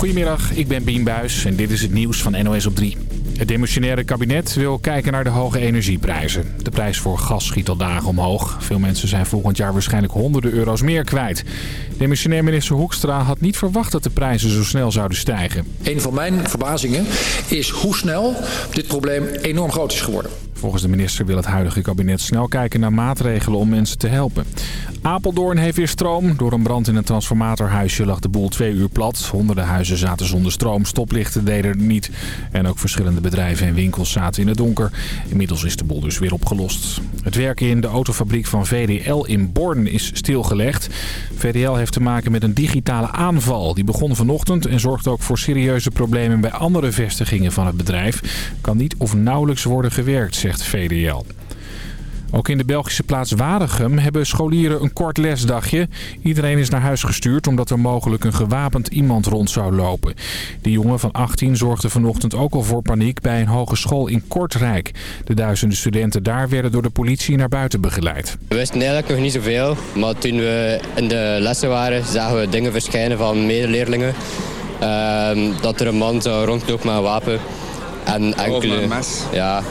Goedemiddag, ik ben Bien Buis en dit is het nieuws van NOS op 3. Het demissionaire kabinet wil kijken naar de hoge energieprijzen. De prijs voor gas schiet al dagen omhoog. Veel mensen zijn volgend jaar waarschijnlijk honderden euro's meer kwijt. Demissionair minister Hoekstra had niet verwacht dat de prijzen zo snel zouden stijgen. Een van mijn verbazingen is hoe snel dit probleem enorm groot is geworden. Volgens de minister wil het huidige kabinet snel kijken naar maatregelen om mensen te helpen. Apeldoorn heeft weer stroom. Door een brand in een transformatorhuisje lag de boel twee uur plat. Honderden huizen zaten zonder stroom. Stoplichten deden er niet. En ook verschillende bedrijven en winkels zaten in het donker. Inmiddels is de boel dus weer opgelost. Het werken in de autofabriek van VDL in Born is stilgelegd. VDL heeft te maken met een digitale aanval. Die begon vanochtend en zorgt ook voor serieuze problemen bij andere vestigingen van het bedrijf. Kan niet of nauwelijks worden gewerkt, zegt VDL. Ook in de Belgische plaats Waregem hebben scholieren een kort lesdagje. Iedereen is naar huis gestuurd omdat er mogelijk een gewapend iemand rond zou lopen. Die jongen van 18 zorgde vanochtend ook al voor paniek bij een hogeschool in Kortrijk. De duizenden studenten daar werden door de politie naar buiten begeleid. We wisten eigenlijk nog niet zoveel, maar toen we in de lessen waren zagen we dingen verschijnen van medeleerlingen. Ehm, dat er een man zou rondlopen met een wapen. En enkele, een mes. Ja,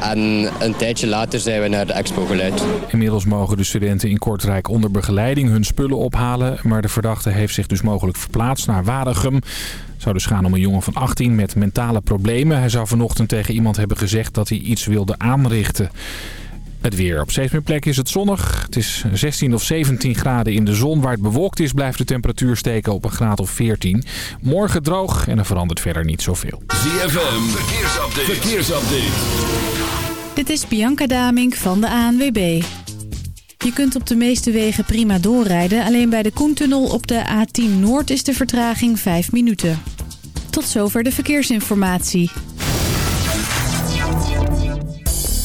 en een tijdje later zijn we naar de expo geleid. Inmiddels mogen de studenten in Kortrijk onder begeleiding hun spullen ophalen. Maar de verdachte heeft zich dus mogelijk verplaatst naar Waregem. Zou dus gaan om een jongen van 18 met mentale problemen. Hij zou vanochtend tegen iemand hebben gezegd dat hij iets wilde aanrichten. Het weer. Op steeds meer plekken is het zonnig. Het is 16 of 17 graden in de zon. Waar het bewolkt is blijft de temperatuur steken op een graad of 14. Morgen droog en er verandert verder niet zoveel. ZFM, verkeersupdate. verkeersupdate. Dit is Bianca Damink van de ANWB. Je kunt op de meeste wegen prima doorrijden. Alleen bij de Koentunnel op de A10 Noord is de vertraging 5 minuten. Tot zover de verkeersinformatie.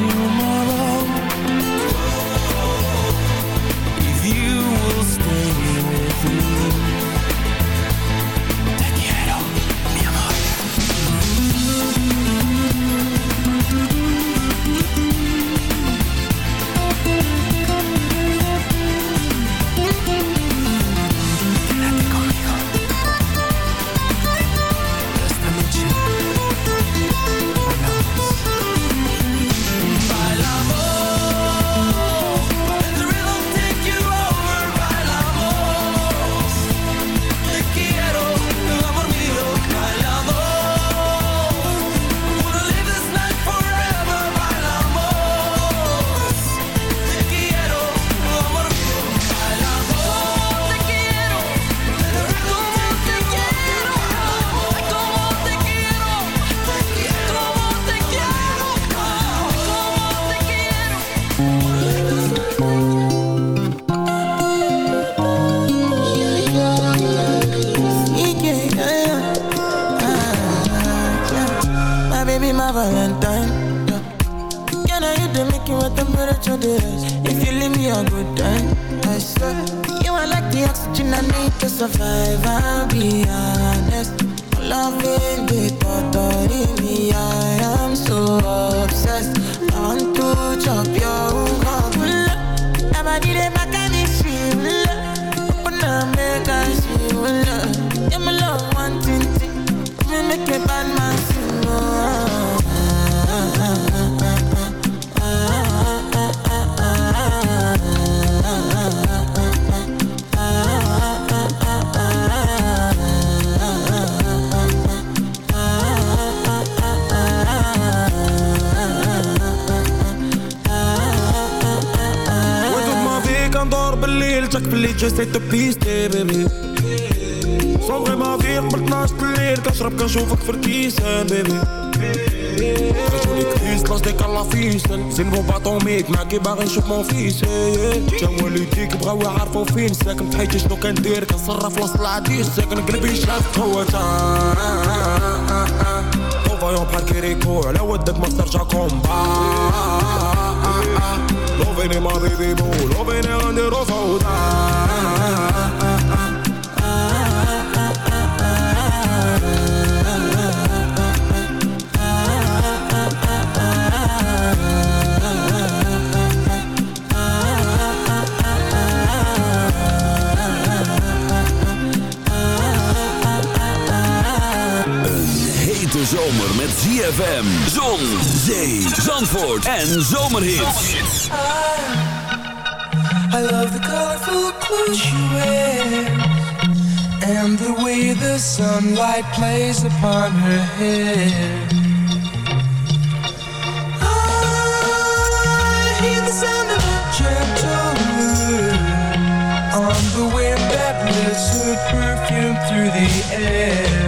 nothing جاي سيت بيستي بيبي صوغي ما فيك قبل 12 الليل كنشرب كنشوفك في الكيسان بيبي رجولي كريس لاصديك على فيسن زين بون باطوميك معاكي باغي نشوف مون فيس جا والديك بغاو يعرفو فين ساكن في حياتي شنو كندير كنصرف وسط العديس ساكن قلبي شاف هو فايون بحال كيريكو على ودك ما ترجع كومبا loving in my baby boo, loving her. Hete zomer met ZFM, zon, zee, zandvoort en zomerhits. Ah, I love the colorful clothes she wears And the way the sunlight plays upon her hair. Ah, I hear the sound of a gentle wind On the wind that lifts her perfume through the air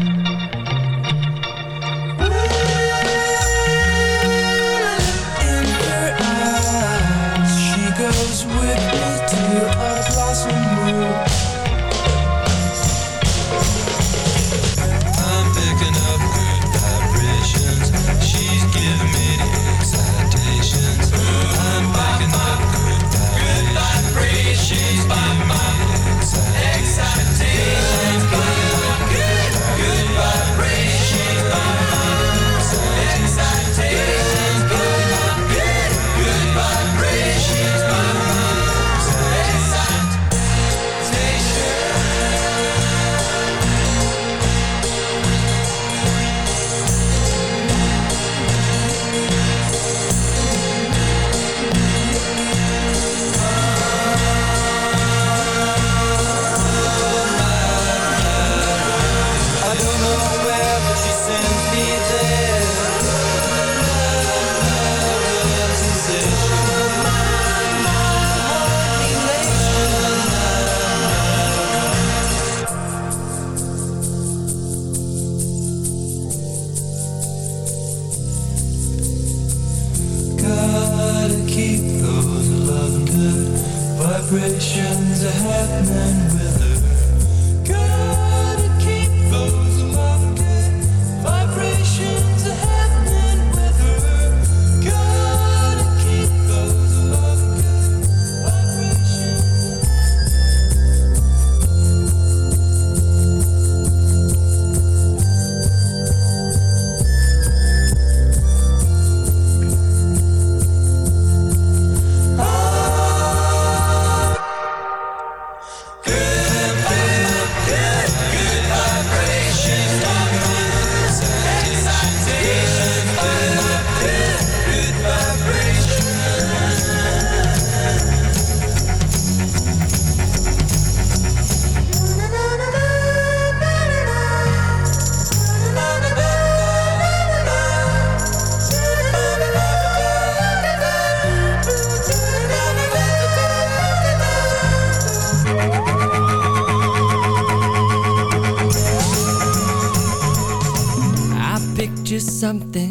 Something.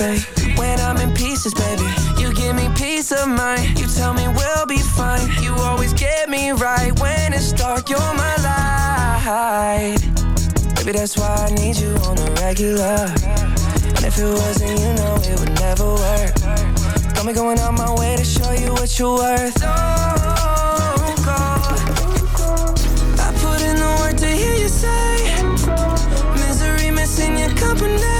Babe. When I'm in pieces, baby, you give me peace of mind. You tell me we'll be fine. You always get me right when it's dark. You're my light. Baby, that's why I need you on the regular. And if it wasn't, you know it would never work. Got me going out my way to show you what you're worth. Oh, Don't go. I put in the work to hear you say Misery missing your company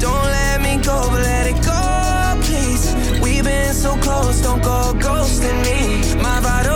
Don't let me go, but let it go, please. We've been so close, don't go ghosting me. My vital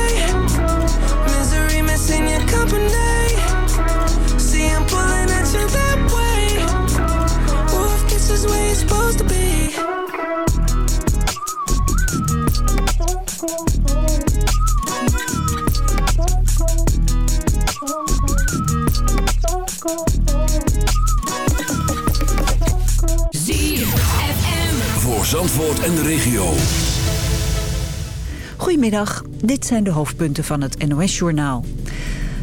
Zandvoort en de regio. Goedemiddag, dit zijn de hoofdpunten van het NOS-journaal.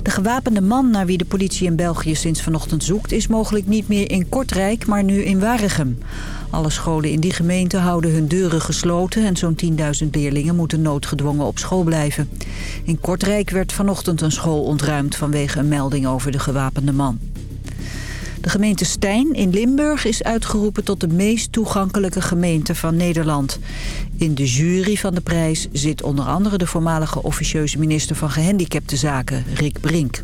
De gewapende man naar wie de politie in België sinds vanochtend zoekt... is mogelijk niet meer in Kortrijk, maar nu in Waregem. Alle scholen in die gemeente houden hun deuren gesloten... en zo'n 10.000 leerlingen moeten noodgedwongen op school blijven. In Kortrijk werd vanochtend een school ontruimd... vanwege een melding over de gewapende man. De gemeente Stijn in Limburg is uitgeroepen tot de meest toegankelijke gemeente van Nederland. In de jury van de prijs zit onder andere de voormalige officieuze minister van Gehandicaptenzaken, Rick Brink.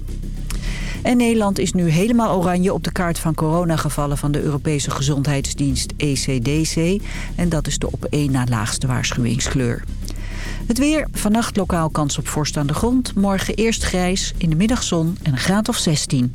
En Nederland is nu helemaal oranje op de kaart van coronagevallen van de Europese Gezondheidsdienst ECDC. En dat is de op één na laagste waarschuwingskleur. Het weer, vannacht lokaal kans op vorst aan de grond. Morgen eerst grijs, in de middag zon en een graad of 16.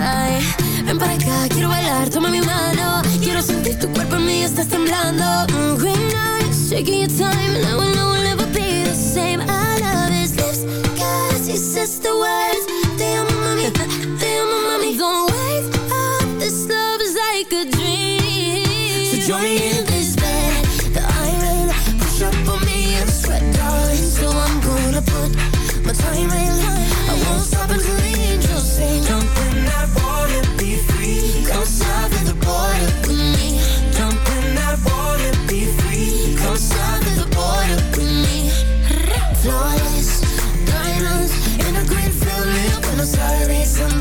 Ay, ven para acá, quiero bailar, toma mi mano. Quiero sentir tu cuerpo en mí, estás temblando. Mm, green eyes, shaking your time, and I know we'll never be the same. I love his lips, cause sassy sister words. Damn, mommy, damn, mommy. Don't wake up. This love is like a dream. So join me in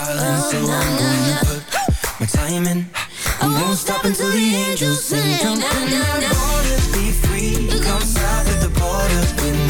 darling. So I'm gonna put my time in. I won't stop until the angels sing. Jump in that water, be free. Come south of the border with me.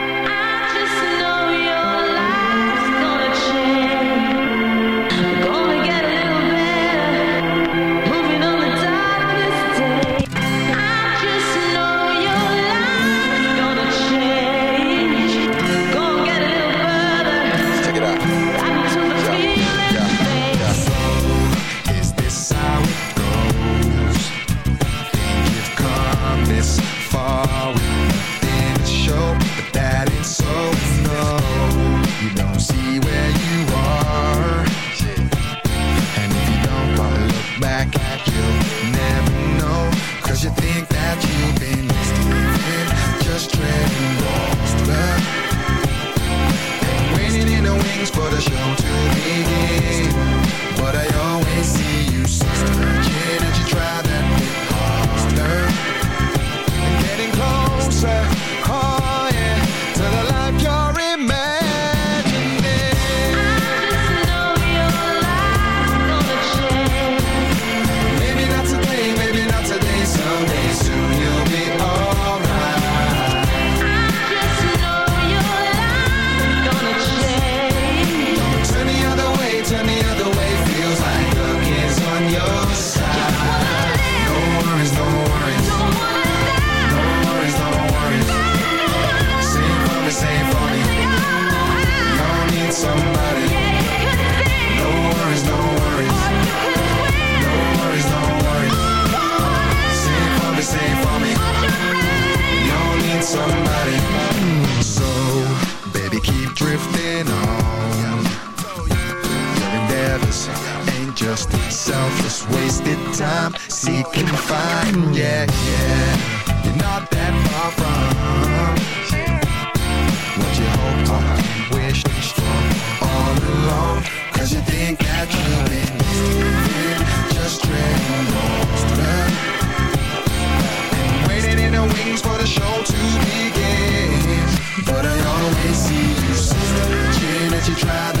You try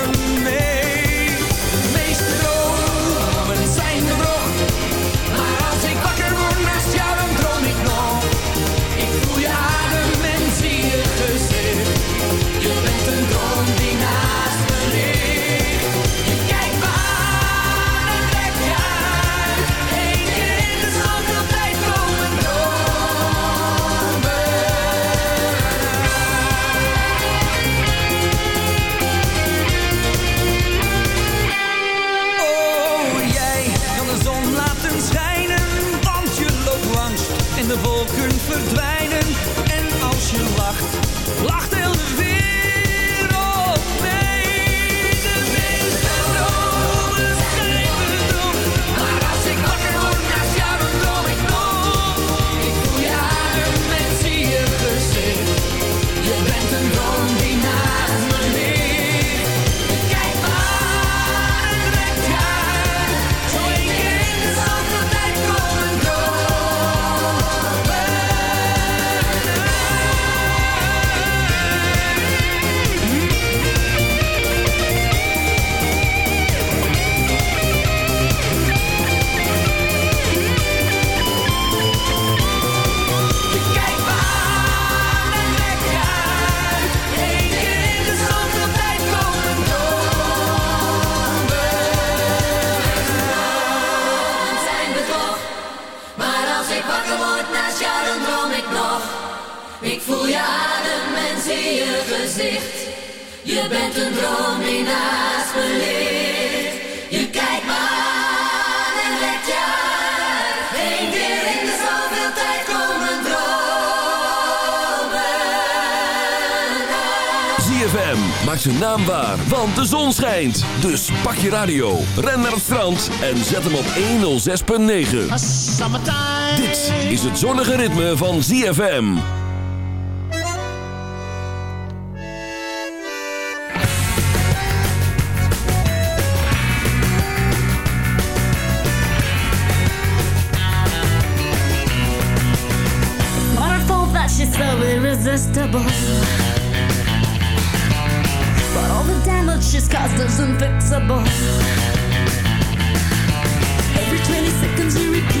wolken verdwijnen. En als je lacht, lacht heel gezicht. Je bent een droom die naast me ligt. Je kijkt me aan en trekt je uit. Eén keer in de zoveel tijd komen dromen. ZFM maakt zijn naam waar, want de zon schijnt. Dus pak je radio, ren naar het strand en zet hem op 106.9. Dit is het zonnige ritme van ZFM. Unfixable. Every 20 seconds you repeat